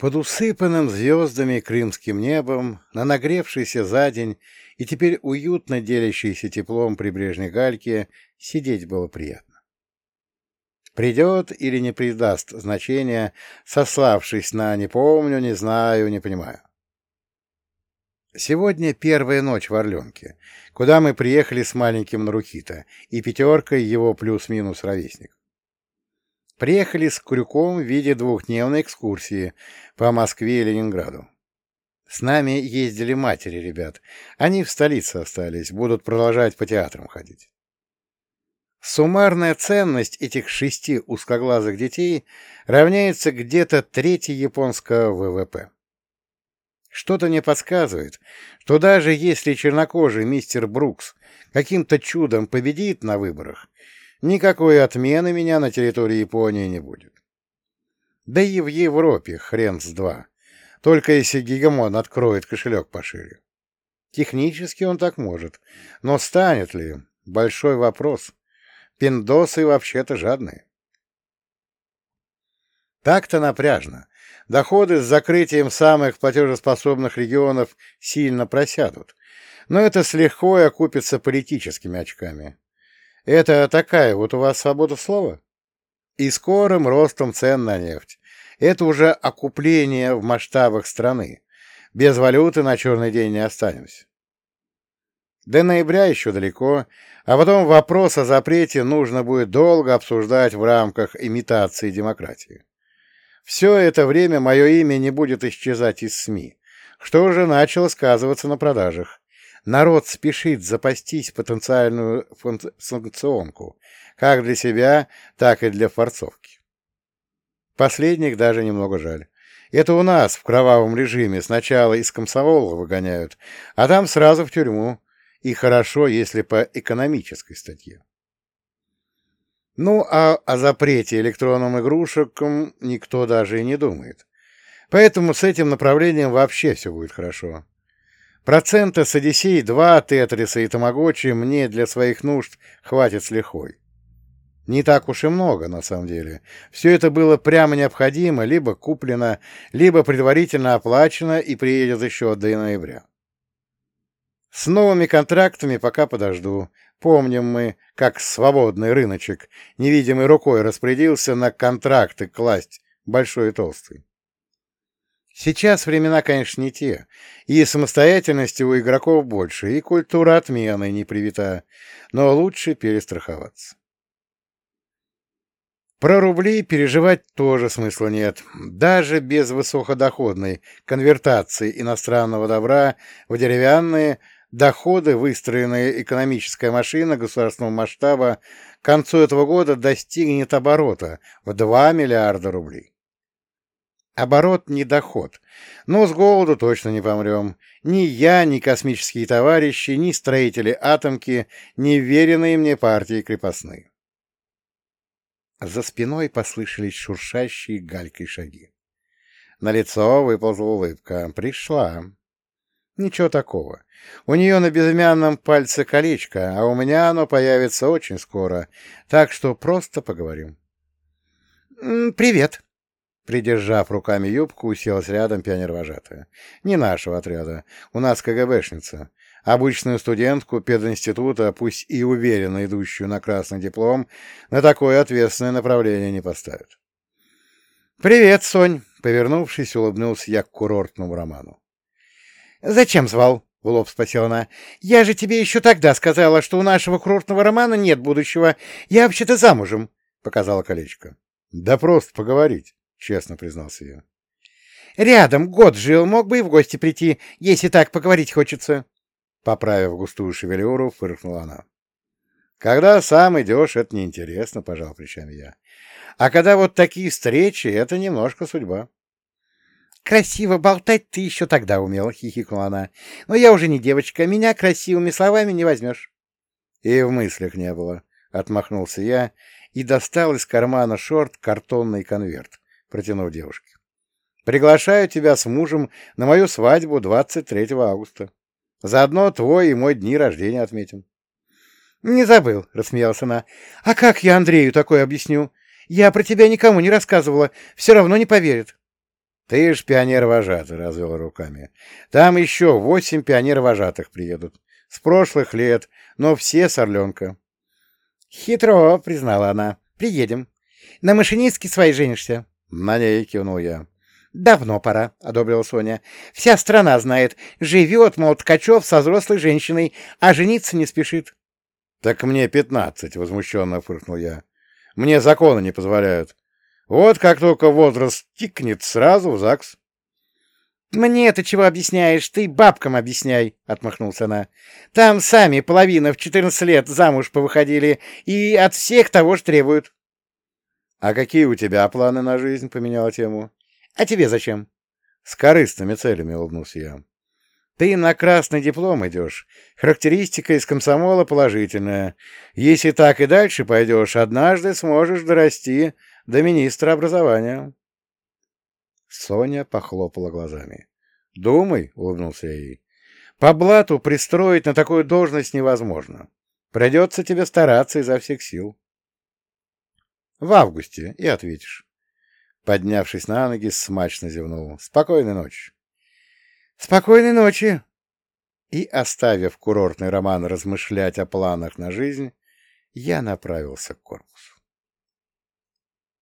Под усыпанным звездами крымским небом, на нагревшейся за день и теперь уютно делящейся теплом прибрежной гальки, сидеть было приятно. Придет или не придаст значения, сославшись на «не помню, не знаю, не понимаю». Сегодня первая ночь в Орленке, куда мы приехали с маленьким Нарухита и пятеркой его плюс-минус ровесник. Приехали с Крюком в виде двухдневной экскурсии по Москве и Ленинграду. С нами ездили матери ребят. Они в столице остались, будут продолжать по театрам ходить. Суммарная ценность этих шести узкоглазых детей равняется где-то трети японского ВВП. Что-то мне подсказывает, что даже если чернокожий мистер Брукс каким-то чудом победит на выборах, никакой отмены меня на территории Японии не будет. Да и в Европе хрен с два, только если Гигамон откроет кошелек пошире. Технически он так может, но станет ли? Большой вопрос. Пиндосы вообще-то жадные. Так-то напряжно. Доходы с закрытием самых платежеспособных регионов сильно просядут, но это с легко окупится политическими очками. Это такая вот у вас свобода слова? И скорым ростом цен на нефть. Это уже окупление в масштабах страны. Без валюты на черный день не останемся. До ноября еще далеко, а потом вопрос о запрете нужно будет долго обсуждать в рамках имитации демократии. Все это время мое имя не будет исчезать из СМИ, что уже начало сказываться на продажах. Народ спешит запастись потенциальную санкционку, как для себя, так и для форцовки. Последних даже немного жаль. Это у нас в кровавом режиме сначала из комсомола выгоняют, а там сразу в тюрьму. И хорошо, если по экономической статье. Ну, а о запрете электронным игрушкам никто даже и не думает. Поэтому с этим направлением вообще все будет хорошо. Процента с Одиссей 2, Тетриса и Тамагочи мне для своих нужд хватит с лихвой. Не так уж и много, на самом деле. Все это было прямо необходимо, либо куплено, либо предварительно оплачено и приедет еще до ноября. С новыми контрактами пока подожду. Помним мы, как свободный рыночек невидимой рукой распорядился на контракты класть большой и толстый. Сейчас времена, конечно, не те, и самостоятельности у игроков больше, и культура отмены не привита, но лучше перестраховаться. Про рубли переживать тоже смысла нет. Даже без высокодоходной конвертации иностранного добра в деревянные доходы, выстроенная экономическая машина государственного масштаба, к концу этого года достигнет оборота в 2 миллиарда рублей. Оборот не доход. Но с голоду точно не помрем. Ни я, ни космические товарищи, ни строители атомки, ни веренные мне партии крепостные. За спиной послышались шуршащие галькой шаги. На лицо выползла улыбка. Пришла. Ничего такого. У нее на безымянном пальце колечко, а у меня оно появится очень скоро, так что просто поговорим. «Привет», Придержав руками юбку, уселась рядом пионер-вожатая. Не нашего отряда. У нас КГБшница. Обычную студентку пединститута, пусть и уверенно идущую на красный диплом, на такое ответственное направление не поставят. «Привет, Сонь!» — повернувшись, улыбнулся я к курортному роману. «Зачем звал?» — в лоб спросила она. «Я же тебе еще тогда сказала, что у нашего курортного романа нет будущего. Я вообще-то замужем», — показала колечко. «Да просто поговорить» честно признался я. «Рядом год жил, мог бы и в гости прийти, если так поговорить хочется». Поправив густую шевелюру, фыркнула она. «Когда сам идешь, это неинтересно», — пожал плечами я. «А когда вот такие встречи, это немножко судьба». «Красиво болтать ты еще тогда умела», — хихикнула она. «Но я уже не девочка, меня красивыми словами не возьмешь». «И в мыслях не было», — отмахнулся я и достал из кармана шорт картонный конверт протянув девушке. «Приглашаю тебя с мужем на мою свадьбу 23 августа. Заодно твой и мой дни рождения отметим». «Не забыл», — рассмеялась она. «А как я Андрею такое объясню? Я про тебя никому не рассказывала, все равно не поверит». Ты ж пионер-вожатый, — развел руками. Там еще восемь пионер-вожатых приедут. С прошлых лет, но все с Орленка. Хитро, — признала она. Приедем. На машинистке своей женишься. На ней кивнул я. «Давно пора», — одобрила Соня. «Вся страна знает. Живет, мол, Ткачев со взрослой женщиной, а жениться не спешит». «Так мне пятнадцать», — возмущенно фыркнул я. «Мне законы не позволяют. Вот как только возраст тикнет, сразу в ЗАГС». «Мне ты чего объясняешь? Ты бабкам объясняй», — отмахнулся она. «Там сами половина в четырнадцать лет замуж повыходили и от всех того же требуют». «А какие у тебя планы на жизнь?» — поменяла тему. А тебе зачем? С корыстными целями, улыбнулся я. Ты на красный диплом идешь. Характеристика из комсомола положительная. Если так и дальше пойдешь, однажды сможешь дорасти до министра образования. Соня похлопала глазами. «Думай», — улыбнулся я ей. «По блату пристроить на такую должность невозможно. Придется тебе стараться изо всех сил». «В августе и ответишь». Поднявшись на ноги, смачно зевнул. «Спокойной ночи!» «Спокойной ночи!» И, оставив курортный роман размышлять о планах на жизнь, я направился к корпусу.